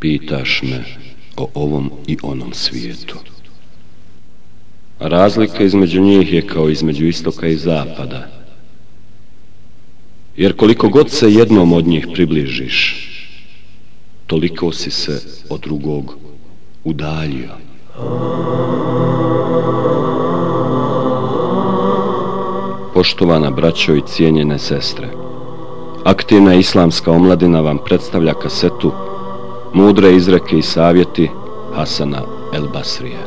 Pitaš me o ovom i onom svijetu. A razlika između njih je kao između istoka i zapada. Jer koliko god se jednom od njih približiš, toliko si se od drugog udaljio. Poštovana braćo i cijenjene sestre, aktivna islamska omladina vam predstavlja kasetu Mudre izreke i savjeti Hasana El Basrije.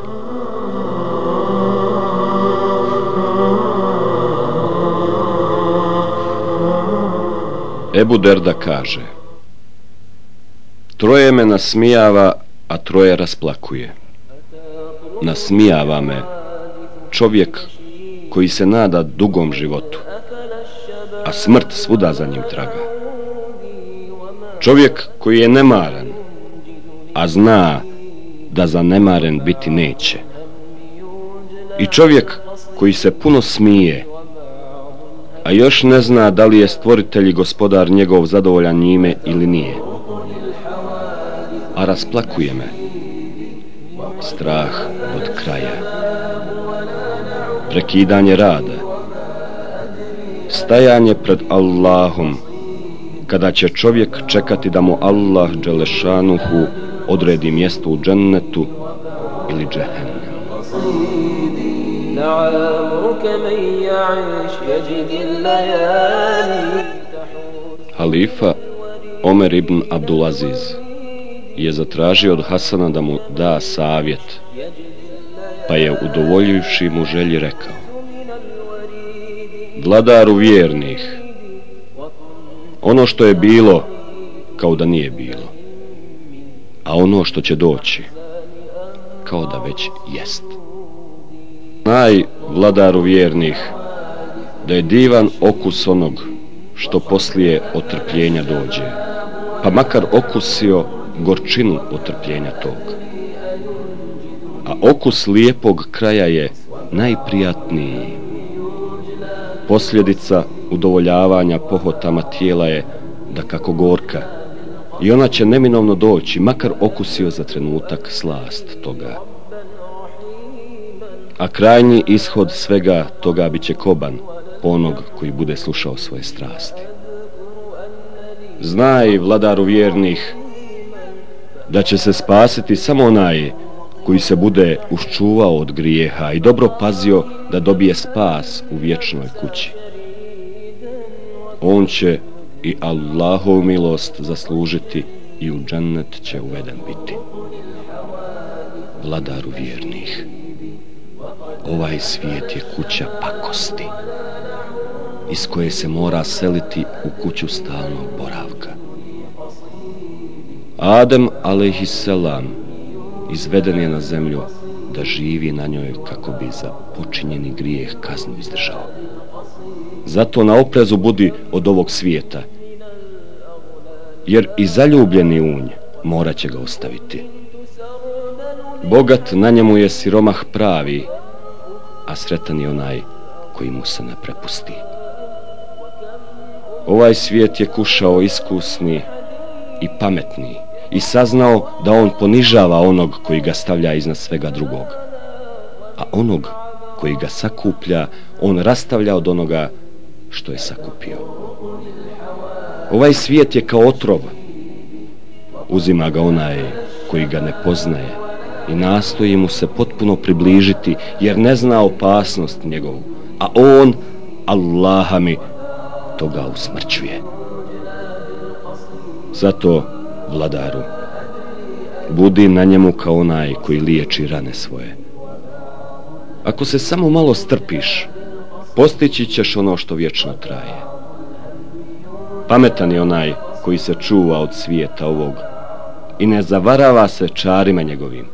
Ebu Derda kaže Troje me nasmijava, a troje rasplakuje. Nasmijava me čovjek koji se nada dugom životu, a smrt svuda za njim traga. Čovjek koji je nemaran, a zna da zanemaren biti neće. I čovjek koji se puno smije, a još ne zna da li je stvoritelj i gospodar njegov zadovoljan njime ili nije. A rasplakuje me strah od kraja. Prekidanje rada. Stajanje pred Allahom kada će čovjek čekati da mu Allah Đelešanuhu odredi mjesto u džennetu ili džehennem. Halifa Omer ibn Abdulaziz je zatražio od Hasana da mu da savjet, pa je udovoljivši mu želji rekao Vladaru vjernih, ono što je bilo, kao da nije bilo, a ono što će doći, kao da već jest. Naj, vladaru vjernih, da je divan okus onog što poslije otrpljenja dođe, pa makar okusio gorčinu otrpljenja tog. A okus lijepog kraja je najprijatniji. Posljedica udovoljavanja pohotama tijela je da kako gorka i ona će neminovno doći, makar okusio za trenutak slast toga. A krajnji ishod svega toga bit će koban onog koji bude slušao svoje strasti. Znaj, vladaru vjernih, da će se spasiti samo onaj koji se bude uščuvao od grijeha i dobro pazio da dobije spas u vječnoj kući. On će i Allahov milost zaslužiti i u džennet će uveden biti. Vladaru vjernih, ovaj svijet je kuća pakosti iz koje se mora seliti u kuću stalnog boravka. Adem alejhisselam izveden je na zemlju da živi na njoj kako bi za počinjeni grijeh kaznu izdržao. Zato na oprezu budi od ovog svijeta, jer i zaljubljeni unj morat će ga ostaviti. Bogat na njemu je siromah pravi, a sretan je onaj koji mu se ne prepusti. Ovaj svijet je kušao iskusni i pametni, i saznao da on ponižava onog koji ga stavlja iznad svega drugog. A onog koji ga sakuplja, on rastavlja od onoga što je sakupio. Ovaj svijet je kao otrov. Uzima ga onaj koji ga ne poznaje i nastoji mu se potpuno približiti jer ne zna opasnost njegovu. A on, Allaha mi, toga usmrćuje. Zato vladaru. Budi na njemu kao onaj koji liječi rane svoje. Ako se samo malo strpiš, postići ćeš ono što vječno traje. Pametan je onaj koji se čuva od svijeta ovog i ne zavarava se čarima njegovim.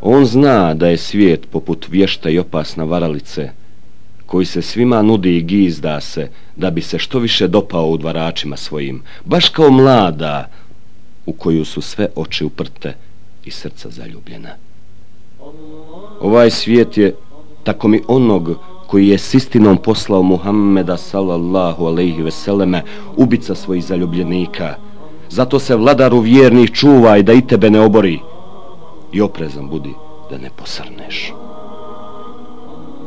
On zna da je svijet poput vješta i opasna varalice, koji se svima nudi i gizda se da bi se što više dopao u dvaračima svojim, baš kao mlada u koju su sve oči uprte i srca zaljubljena. Ovaj svijet je, tako mi onog koji je s istinom poslao Muhammeda sallallahu alaihi veseleme, ubica svojih zaljubljenika, Zato se vladaru vjernih čuvaj da i tebe ne obori. I oprezan budi da ne posrneš.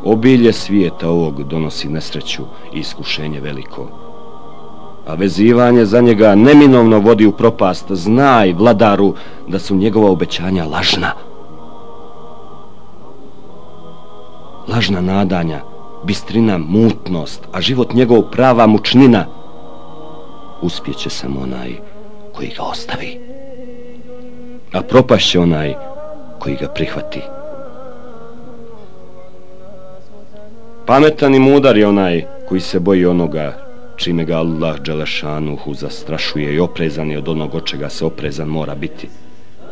Obilje svijeta ovog donosi nesreću i iskušenje veliko. A vezivanje za njega neminovno vodi u propast. Znaj, vladaru, da su njegova obećanja lažna. Lažna nadanja, bistrina, mutnost, a život njegov prava mučnina. Uspjeće samo onaj koji ga ostavi. A propašće onaj koji ga prihvati. Pametan i mudar je onaj koji se boji onoga čime ga Allah Đelešanuhu zastrašuje i oprezan je od onog od čega se oprezan mora biti.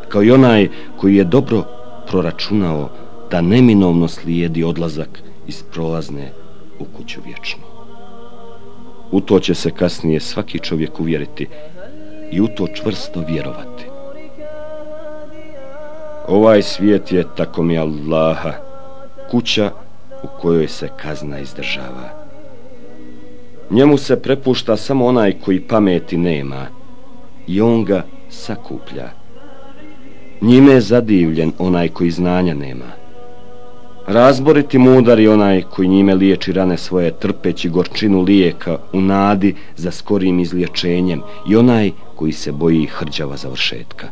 Kao i onaj koji je dobro proračunao da neminovno slijedi odlazak iz prolazne u kuću vječnu. U to će se kasnije svaki čovjek uvjeriti i u to čvrsto vjerovati. Ovaj svijet je, tako mi Allaha, kuća u kojoj se kazna izdržava. Njemu se prepušta samo onaj koji pameti nema i on ga sakuplja. Njime je zadivljen onaj koji znanja nema. Razboriti mudar je onaj koji njime liječi rane svoje trpeći gorčinu lijeka u nadi za skorim izliječenjem i onaj koji se boji hrđava završetka.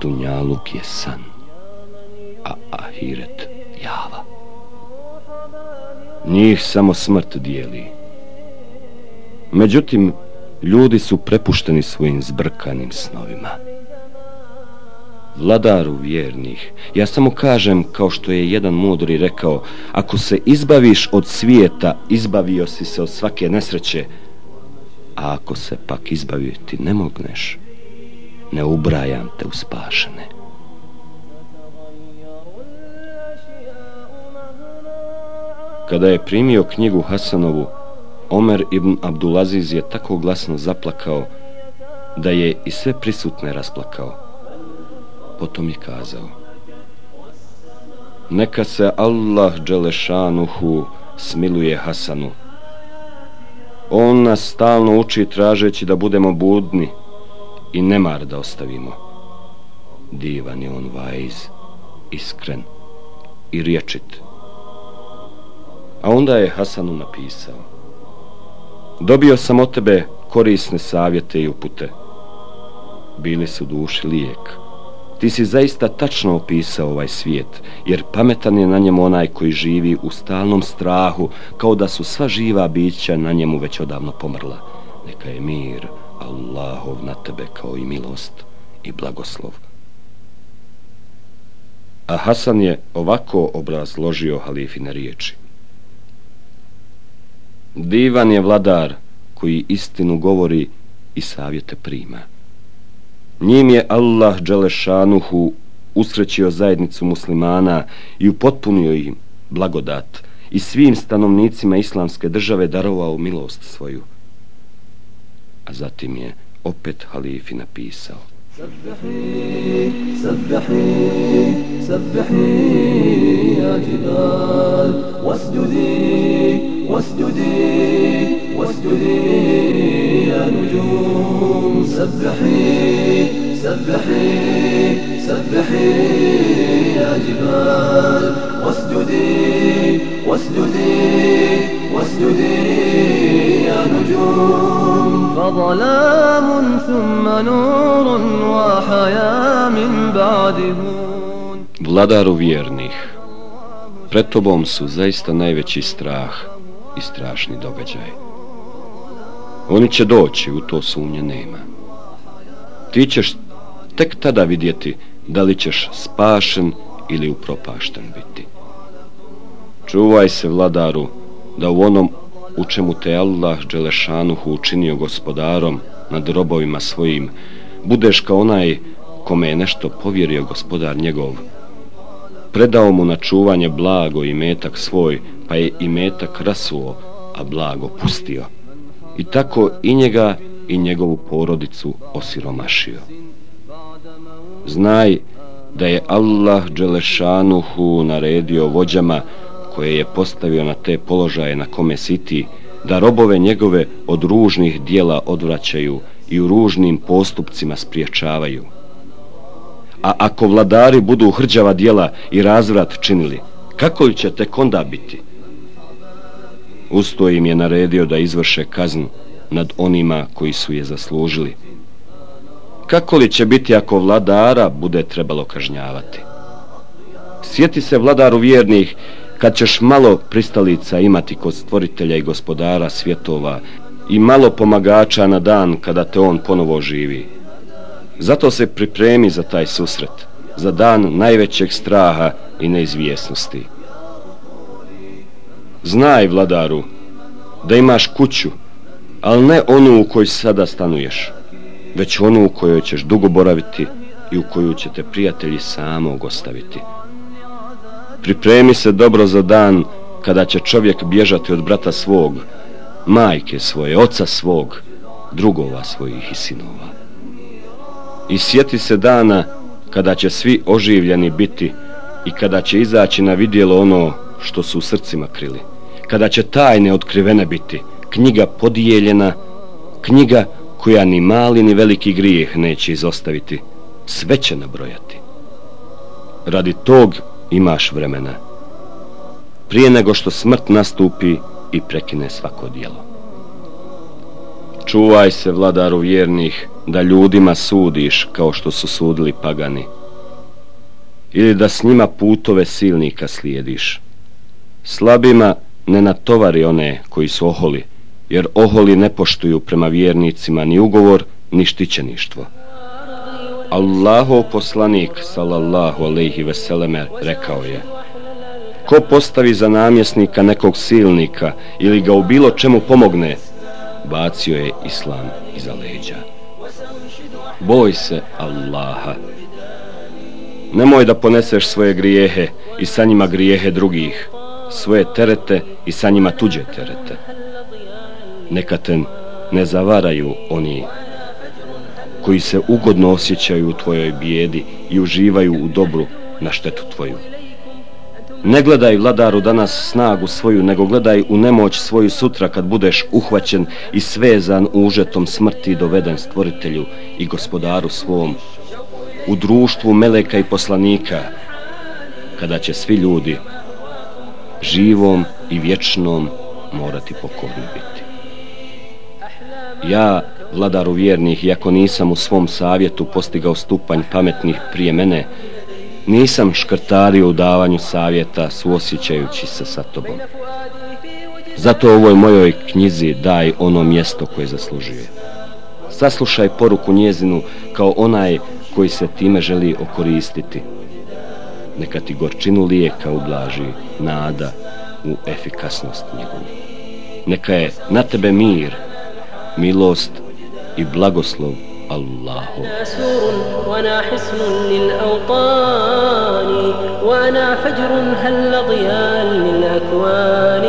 Dunjaluk je san, a ahiret java. Njih samo smrt dijeli. Međutim, ljudi su prepušteni svojim zbrkanim snovima. Vladaru vjernih, ja samo kažem, kao što je jedan mudri rekao, ako se izbaviš od svijeta, izbavio si se od svake nesreće, a ako se pak izbaviti ne mogneš, ne ubrajam te u spašene. Kada je primio knjigu Hasanovu, Omer ibn Abdulaziz je tako glasno zaplakao da je i sve prisutne rasplakao. Potom je kazao Neka se Allah Đelešanuhu smiluje Hasanu. On nas stalno uči tražeći da budemo budni i nemar da ostavimo. Divan je on vajz, iskren i riječit. A onda je Hasanu napisao Dobio sam od tebe korisne savjete i upute. Bili su duši lijek. Ti si zaista tačno opisao ovaj svijet, jer pametan je na njemu onaj koji živi u stalnom strahu, kao da su sva živa bića na njemu već odavno pomrla. Neka je mir, Allahov na tebe kao i milost i blagoslov. A Hasan je ovako obrazložio halifine riječi. Divan je vladar koji istinu govori i savjete prima. Njim je Allah Đelešanuhu usrećio zajednicu muslimana i upotpunio im blagodat i svim stanovnicima islamske države darovao milost svoju. A zatim je opet halifi napisao سبحي سبحي سبحي يا جبال. واسجدي واسجدي واسجدي يا نجوم. سبحي سبحي سبحي يا جبال. واسجدي واسجدي واسجدي يا نجوم. فظلام ثم نور وحياة من بعده Vladaru vjernih, pred tobom su zaista najveći strah i strašni događaj. Oni će doći, u to sumnje nema. Ti ćeš tek tada vidjeti da li ćeš spašen ili upropašten biti. Čuvaj se, vladaru, da u onom u čemu te Allah Đelešanuhu učinio gospodarom nad robovima svojim, budeš kao onaj kome je nešto povjerio gospodar njegov. Predao mu na čuvanje blago i metak svoj, pa je i metak rasuo, a blago pustio. I tako i njega i njegovu porodicu osiromašio. Znaj da je Allah Đelešanuhu naredio vođama koje je postavio na te položaje na kome siti, da robove njegove od ružnih dijela odvraćaju i u ružnim postupcima spriječavaju. A ako vladari budu hrđava dijela i razvrat činili, kako će tek onda biti? Usto im je naredio da izvrše kaznu nad onima koji su je zaslužili. Kako li će biti ako vladara bude trebalo kažnjavati? Sjeti se vladaru vjernih kad ćeš malo pristalica imati kod stvoritelja i gospodara svjetova i malo pomagača na dan kada te on ponovo živi. Zato se pripremi za taj susret, za dan najvećeg straha i neizvjesnosti. Znaj, vladaru, da imaš kuću, ali ne onu u kojoj sada stanuješ, već onu u kojoj ćeš dugo boraviti i u koju će te prijatelji samog ostaviti. Pripremi se dobro za dan kada će čovjek bježati od brata svog, majke svoje, oca svog, drugova svojih i sinova. I sjeti se dana kada će svi oživljeni biti i kada će izaći na vidjelo ono što su u srcima krili. Kada će tajne otkrivene biti, knjiga podijeljena, knjiga koja ni mali ni veliki grijeh neće izostaviti, sve će nabrojati. Radi tog imaš vremena. Prije nego što smrt nastupi i prekine svako dijelo. Čuvaj se, vladaru vjernih, da ljudima sudiš kao što su sudili pagani. Ili da s njima putove silnika slijediš. Slabima ne natovari one koji su oholi, jer oholi ne poštuju prema vjernicima ni ugovor, ni štićeništvo. Allahov poslanik, sallallahu alaihi veseleme, rekao je Ko postavi za namjesnika nekog silnika ili ga u bilo čemu pomogne, bacio je islam iza leđa. Boj se Allaha. Nemoj da poneseš svoje grijehe i sa njima grijehe drugih, svoje terete i sa njima tuđe terete. Neka te ne zavaraju oni koji se ugodno osjećaju u tvojoj bijedi i uživaju u dobru na štetu tvoju. Ne gledaj vladaru danas snagu svoju, nego gledaj u nemoć svoju sutra kad budeš uhvaćen i svezan užetom smrti doveden stvoritelju i gospodaru svom, u društvu meleka i poslanika, kada će svi ljudi živom i vječnom morati pokorni biti. Ja, vladaru vjernih, iako nisam u svom savjetu postigao stupanj pametnih prije mene, nisam škrtario u davanju savjeta suosjećajući se sa tobom. Zato ovoj mojoj knjizi daj ono mjesto koje zaslužuje. Saslušaj poruku njezinu kao onaj koji se time želi okoristiti. Neka ti gorčinu lijeka ublaži nada u efikasnost njegovu. Neka je na tebe mir, milost i blagoslov Allahu. وانا حسن للاوطان وانا فجر هل ضياء للاكوان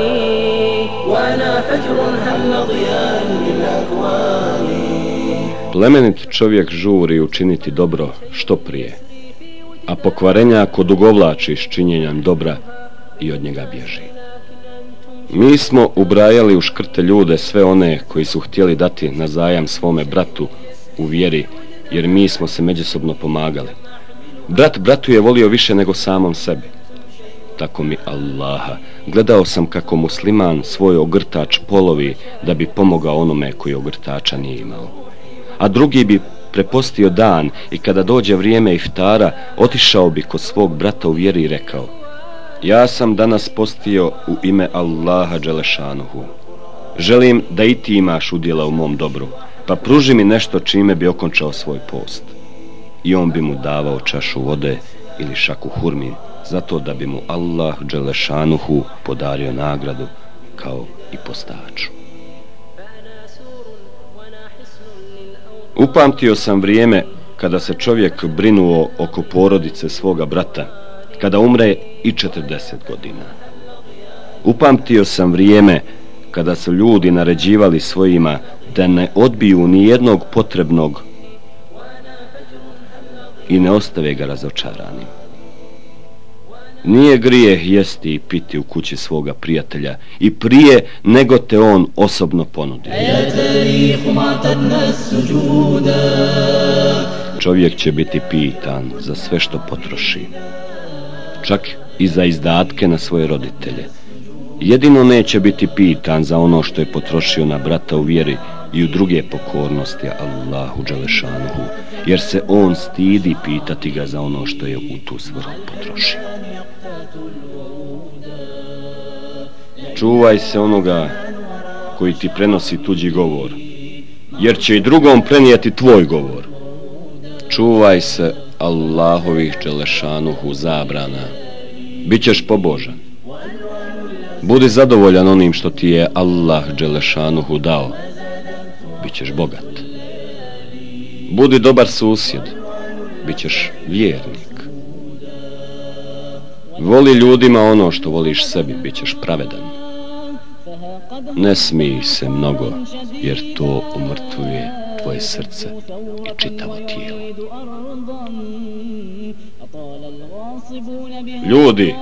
وانا فجر هل ضياء للاكوان Plemenit čovjek žuri učiniti dobro što prije, a pokvarenja ako dugovlači s činjenjem dobra i od njega bježi. Mi smo ubrajali u škrte ljude sve one koji su htjeli dati na zajam svome bratu u vjeri, jer mi smo se međusobno pomagali. Brat bratu je volio više nego samom sebi. Tako mi Allaha, gledao sam kako musliman svoj ogrtač polovi da bi pomogao onome koji ogrtača nije imao. A drugi bi prepostio dan i kada dođe vrijeme iftara, otišao bi kod svog brata u vjeri i rekao Ja sam danas postio u ime Allaha Đelešanuhu. Želim da i ti imaš udjela u mom dobru, pa pruži mi nešto čime bi okončao svoj post. I on bi mu davao čašu vode ili šaku hurmi, zato da bi mu Allah Đelešanuhu podario nagradu kao i postaču. Upamtio sam vrijeme kada se čovjek brinuo oko porodice svoga brata, kada umre i 40 godina. Upamtio sam vrijeme kada su ljudi naređivali svojima da ne odbiju ni jednog potrebnog i ne ostave ga razočaranim. Nije grijeh jesti i piti u kući svoga prijatelja i prije nego te on osobno ponudi. Čovjek će biti pitan za sve što potroši. Čak i za izdatke na svoje roditelje. Jedino neće biti pitan za ono što je potrošio na brata u vjeri i u druge pokornosti Allahu Đalešanuhu, jer se on stidi pitati ga za ono što je u tu svrhu potrošio. Čuvaj se onoga koji ti prenosi tuđi govor, jer će i drugom prenijeti tvoj govor. Čuvaj se Allahovih Čelešanuhu zabrana, Bićeš pobožan. Budi zadovoljan onim što ti je Allah Đelešanuhu dao, Bićeš bogat. Budi dobar susjed, Bićeš vjernik. Voli ljudima ono što voliš sebi, Bićeš pravedan. Ne smij se mnogo, jer to umrtvuje tvoje srce i čitavo tijelo. Ljudi,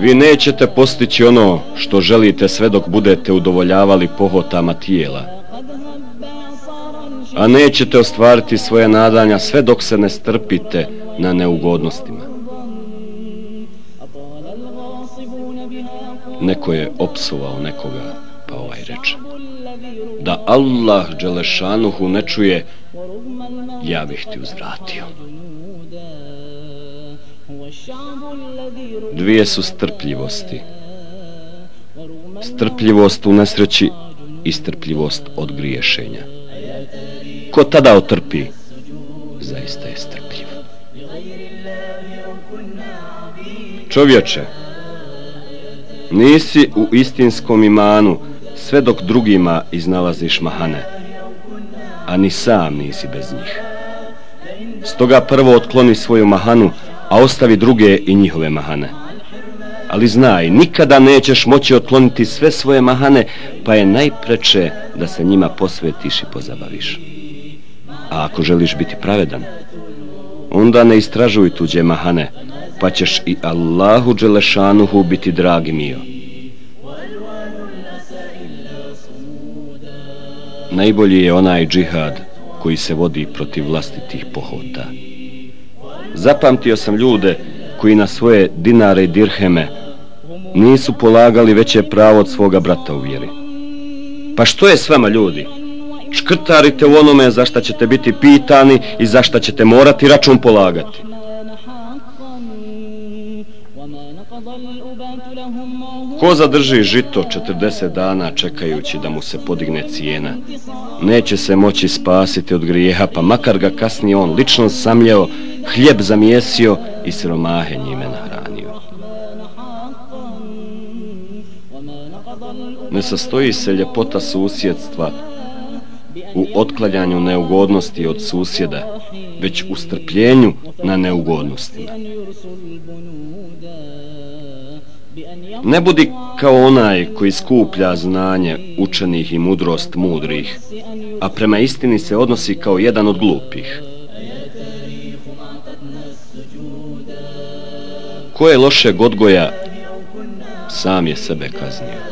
vi nećete postići ono što želite sve dok budete udovoljavali pohotama tijela a nećete ostvariti svoje nadanja sve dok se ne strpite na neugodnostima. Neko je opsovao nekoga, pa ovaj reče. Da Allah Đelešanuhu ne čuje, ja bih ti uzvratio. Dvije su strpljivosti. Strpljivost u nesreći i strpljivost od griješenja ko tada otrpi zaista je strpljiv čovječe nisi u istinskom imanu sve dok drugima iznalaziš mahane a ni sam nisi bez njih stoga prvo otkloni svoju mahanu a ostavi druge i njihove mahane ali znaj, nikada nećeš moći otkloniti sve svoje mahane, pa je najpreče da se njima posvetiš i pozabaviš. A ako želiš biti pravedan, onda ne istražuj tuđe mahane, pa ćeš i Allahu Đelešanuhu biti dragi mio. Najbolji je onaj džihad koji se vodi protiv vlastitih pohota. Zapamtio sam ljude koji na svoje dinare i dirheme nisu polagali veće pravo od svoga brata u vjeri. Pa što je s vama ljudi? škrtarite u onome za šta ćete biti pitani i za šta ćete morati račun polagati. Ko zadrži žito 40 dana čekajući da mu se podigne cijena, neće se moći spasiti od grijeha, pa makar ga kasnije on lično samljeo, hljeb zamjesio i siromahe njime nahranio. Ne sastoji se ljepota susjedstva u otklanjanju neugodnosti od susjeda, već u strpljenju na neugodnostima. Ne budi kao onaj koji skuplja znanje učenih i mudrost mudrih, a prema istini se odnosi kao jedan od glupih. Ko je loše godgoja, sam je sebe kaznio.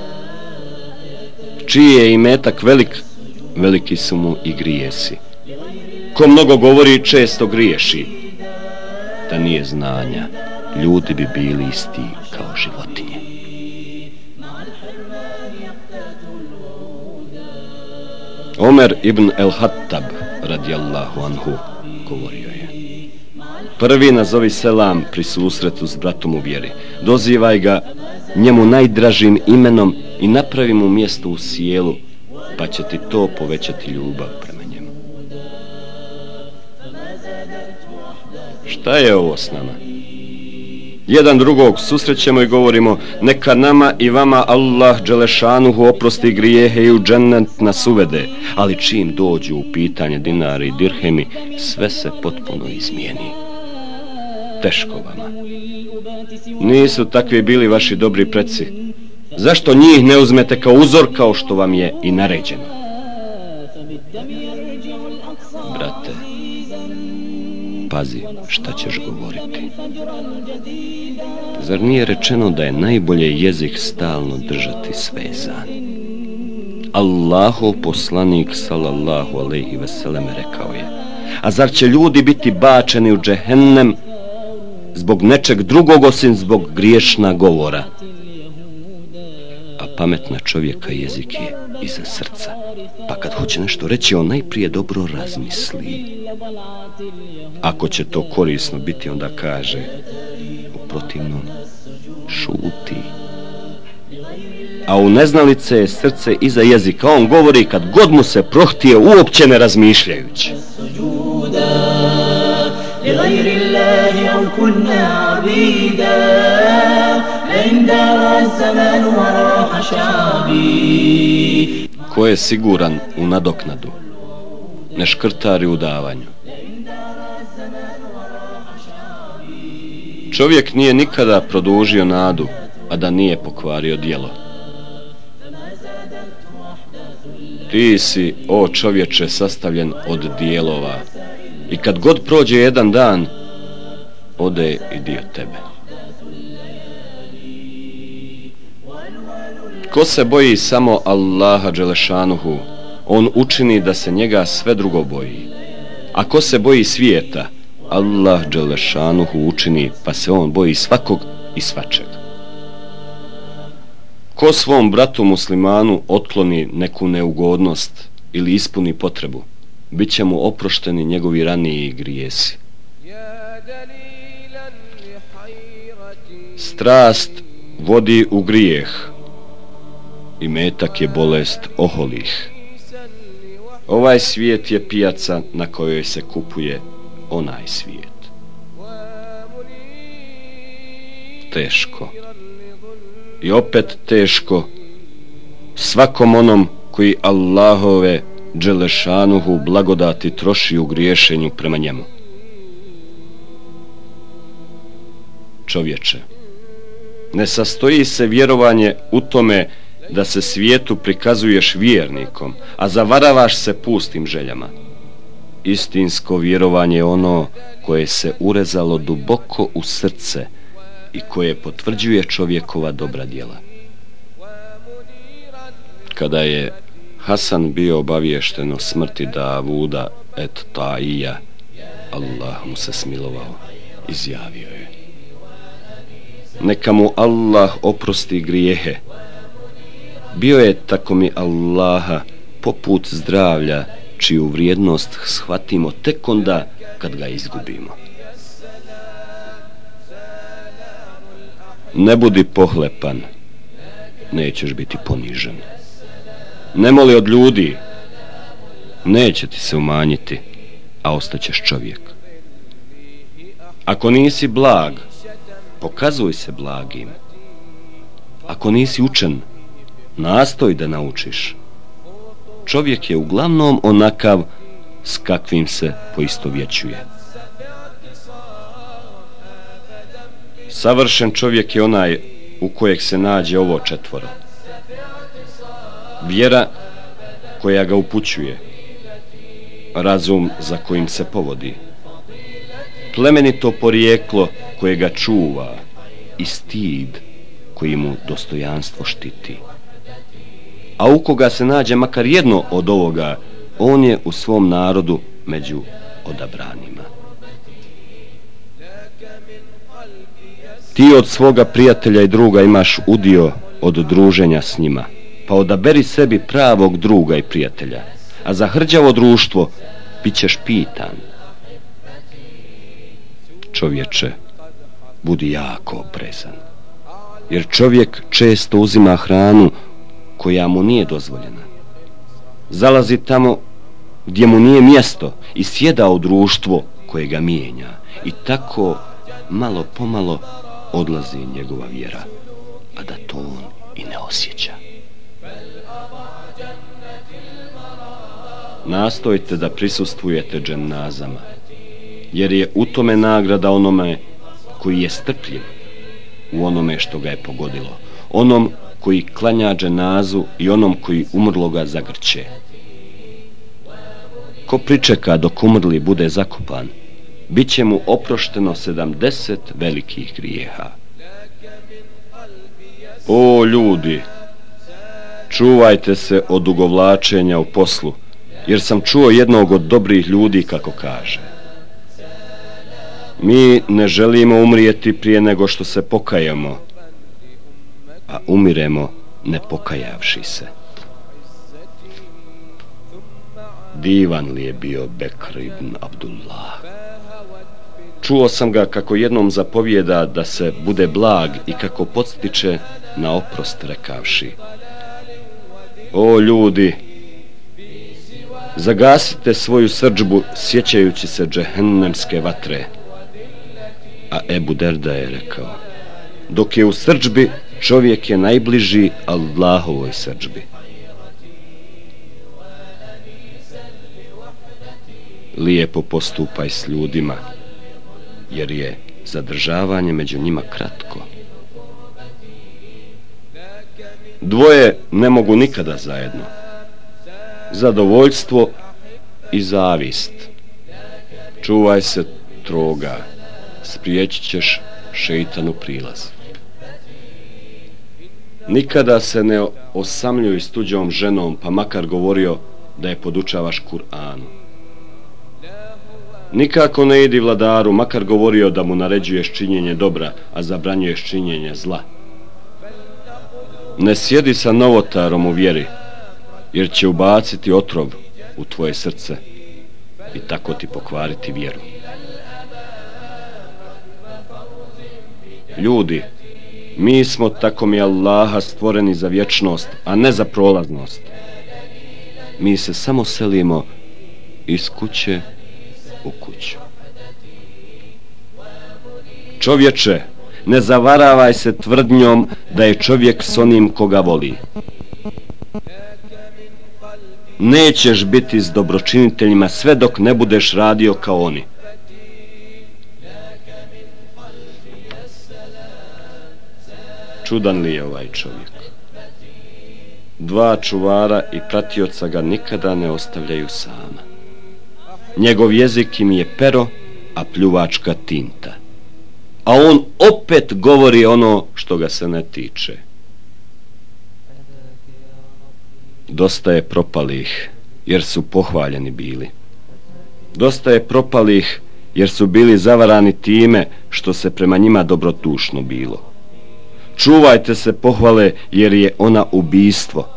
Čiji je imetak velik, veliki su mu i grijesi. Ko mnogo govori, često griješi. Da nije znanja, ljudi bi bili isti kao životinje. Omer ibn el-Hattab, radijallahu anhu, govorio je. Prvi nazovi selam pri susretu s bratom u vjeri. Dozivaj ga njemu najdražim imenom i napravi mu mjesto u sjelu pa će ti to povećati ljubav prema njemu. Šta je ovo s nama? Jedan drugog susrećemo i govorimo neka nama i vama Allah Đelešanuhu oprosti grijehe i u džennet nas uvede, ali čim dođu u pitanje dinari i dirhemi, sve se potpuno izmijeni. Teško vama. Nisu takvi bili vaši dobri preci, Zašto njih ne uzmete kao uzor kao što vam je i naređeno? Brate, pazi šta ćeš govoriti. Zar nije rečeno da je najbolje jezik stalno držati svezan? Allahov poslanik sallallahu alejhi ve sellem rekao je: A zar će ljudi biti bačeni u džehennem zbog nečeg drugog osim zbog griješna govora? A pametna čovjeka jezik je iza srca. Pa kad hoće nešto reći, on najprije dobro razmisli. Ako će to korisno biti, onda kaže, protivnom, šuti. A u neznalice je srce iza jezika. On govori kad god mu se prohtije, uopće ne razmišljajući. لغير الله أو كنا عبيدا فإن دار الزمان وراح شعبي ko je siguran u nadoknadu, ne škrtari u davanju. Čovjek nije nikada produžio nadu, a da nije pokvario dijelo. Ti si, o čovječe, sastavljen od dijelova i kad god prođe jedan dan, ode i dio tebe. Ko se boji samo Allaha Đelešanuhu, on učini da se njega sve drugo boji. A ko se boji svijeta, Allah Đelešanuhu učini pa se on boji svakog i svačeg. Ko svom bratu muslimanu otkloni neku neugodnost ili ispuni potrebu, bit će mu oprošteni njegovi raniji grijesi. Strast vodi u grijeh, i metak je bolest oholih. Ovaj svijet je pijaca na kojoj se kupuje onaj svijet. Teško. I opet teško svakom onom koji Allahove Đelešanuhu blagodati troši u griješenju prema njemu. Čovječe, ne sastoji se vjerovanje u tome da se svijetu prikazuješ vjernikom, a zavaravaš se pustim željama. Istinsko vjerovanje je ono koje se urezalo duboko u srce i koje potvrđuje čovjekova dobra djela. Kada je Hasan bio obaviješten o smrti Davuda et Taija, Allah mu se smilovao, izjavio je. Neka mu Allah oprosti grijehe, bio je tako mi Allaha poput zdravlja čiju vrijednost shvatimo tek onda kad ga izgubimo. Ne budi pohlepan, nećeš biti ponižen. Ne moli od ljudi, neće ti se umanjiti, a ostaćeš čovjek. Ako nisi blag, pokazuj se blagim. Ako nisi učen, nastoj da naučiš. Čovjek je uglavnom onakav s kakvim se poistovjećuje. Savršen čovjek je onaj u kojeg se nađe ovo četvoro. Vjera koja ga upućuje. Razum za kojim se povodi. Plemenito porijeklo koje ga čuva i stid koji mu dostojanstvo štiti a u koga se nađe makar jedno od ovoga, on je u svom narodu među odabranima. Ti od svoga prijatelja i druga imaš udio od druženja s njima, pa odaberi sebi pravog druga i prijatelja, a za hrđavo društvo bit ćeš pitan. Čovječe, budi jako oprezan, jer čovjek često uzima hranu koja mu nije dozvoljena. Zalazi tamo gdje mu nije mjesto i sjeda u društvo koje ga mijenja i tako malo pomalo odlazi njegova vjera, a da to on i ne osjeća. Nastojte da prisustvujete džennazama, jer je u tome nagrada onome koji je strpljiv u onome što ga je pogodilo, onom koji klanja dženazu i onom koji umrloga zagrće. Ko pričeka dok umrli bude zakopan, bit će mu oprošteno 70 velikih grijeha. O ljudi, čuvajte se od ugovlačenja u poslu, jer sam čuo jednog od dobrih ljudi kako kaže. Mi ne želimo umrijeti prije nego što se pokajamo, a umiremo ne pokajavši se. Divan li je bio Bekr ibn Abdullah? Čuo sam ga kako jednom zapovjeda da se bude blag i kako podstiče na oprost rekavši. O ljudi, zagasite svoju srđbu sjećajući se džehennemske vatre. A Ebu Derda je rekao, dok je u srđbi, čovjek je najbliži Allahovoj srđbi. Lijepo postupaj s ljudima, jer je zadržavanje među njima kratko. Dvoje ne mogu nikada zajedno. Zadovoljstvo i zavist. Čuvaj se troga, sprijeći ćeš šeitanu prilaz. Nikada se ne osamljuj s tuđom ženom, pa makar govorio da je podučavaš Kur'anu. Nikako ne idi vladaru, makar govorio da mu naređuješ činjenje dobra, a zabranjuješ činjenje zla. Ne sjedi sa novotarom u vjeri, jer će ubaciti otrov u tvoje srce i tako ti pokvariti vjeru. Ljudi, mi smo tako mi Allaha stvoreni za vječnost, a ne za prolaznost. Mi se samo selimo iz kuće u kuću. Čovječe, ne zavaravaj se tvrdnjom da je čovjek s onim koga voli. Nećeš biti s dobročiniteljima sve dok ne budeš radio kao oni. Čudan li je ovaj čovjek? Dva čuvara i pratioca ga nikada ne ostavljaju sama. Njegov jezik im je pero, a pljuvačka tinta. A on opet govori ono što ga se ne tiče. Dosta je propalih, jer su pohvaljeni bili. Dosta je propalih, jer su bili zavarani time što se prema njima dobrotušno bilo. Čuvajte se pohvale, jer je ona ubijstvo.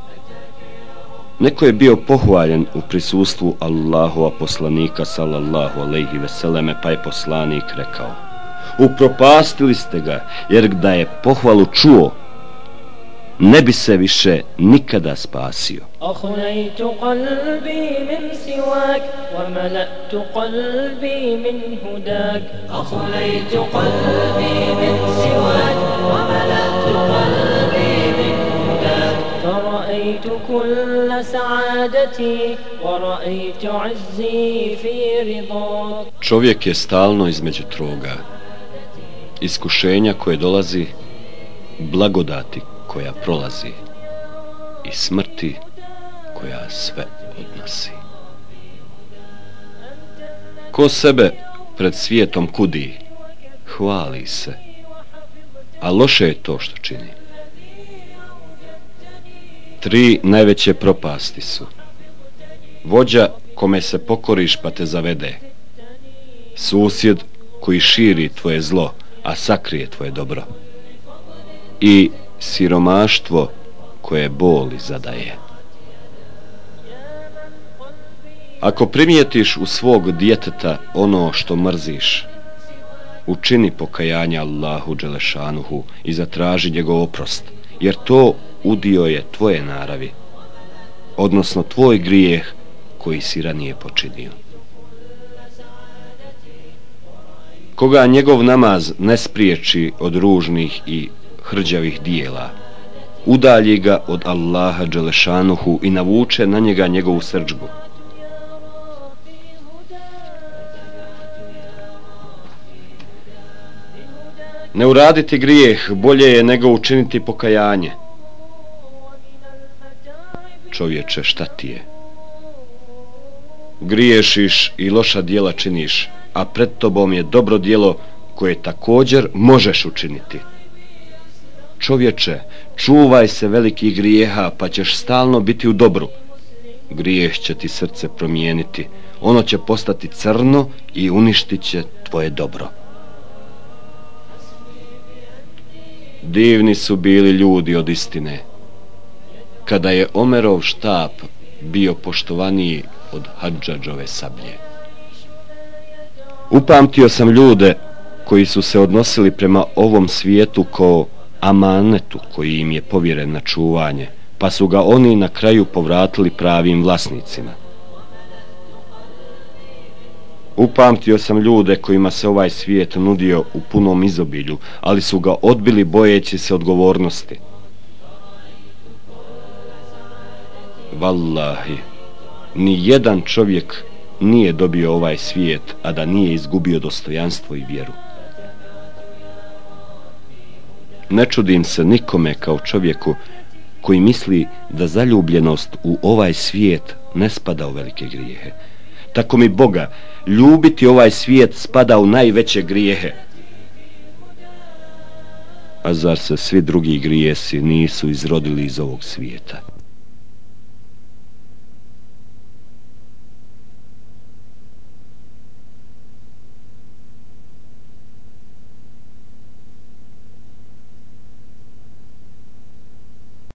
Neko je bio pohvaljen u prisustvu Allahova poslanika sallallahu alejhi ve selleme pa je poslanik rekao: "Upropastili ste ga jer da je pohvalu čuo ne bi se više nikada spasio." Ahunajtu qalbi min siwak wa mala'tu qalbi min hudak Ahunajtu qalbi min siwak wa mala'tu qalbi فرأيت كل سعادتي ورأيت عزي في رضاك Čovjek je stalno između troga iskušenja koje dolazi blagodati koja prolazi i smrti koja sve odnosi Ko sebe pred svijetom kudi hvali se a loše je to što čini Tri najveće propasti su. Vođa kome se pokoriš pa te zavede. Susjed koji širi tvoje zlo, a sakrije tvoje dobro. I siromaštvo koje boli zadaje. Ako primijetiš u svog djeteta ono što mrziš, učini pokajanje Allahu Đelešanuhu i zatraži njegov oprost, jer to udio je tvoje naravi, odnosno tvoj grijeh koji si ranije počinio. Koga njegov namaz ne spriječi od ružnih i hrđavih dijela, udalji ga od Allaha Đelešanuhu i navuče na njega njegovu srđbu. Ne uraditi grijeh bolje je nego učiniti pokajanje čovječe, šta ti je? Griješiš i loša dijela činiš, a pred tobom je dobro dijelo koje također možeš učiniti. Čovječe, čuvaj se velikih grijeha, pa ćeš stalno biti u dobru. Grijeh će ti srce promijeniti, ono će postati crno i uništit će tvoje dobro. Divni su bili ljudi od istine. Kada je Omerov štab bio poštovaniji od Hadžađove sablje. Upamtio sam ljude koji su se odnosili prema ovom svijetu kao amanetu koji im je povjeren na čuvanje, pa su ga oni na kraju povratili pravim vlasnicima. Upamtio sam ljude kojima se ovaj svijet nudio u punom izobilju, ali su ga odbili bojeći se odgovornosti. Wallahi, ni jedan čovjek nije dobio ovaj svijet, a da nije izgubio dostojanstvo i vjeru. Ne čudim se nikome kao čovjeku koji misli da zaljubljenost u ovaj svijet ne spada u velike grijehe. Tako mi Boga, ljubiti ovaj svijet spada u najveće grijehe. A zar se svi drugi grijesi nisu izrodili iz ovog svijeta?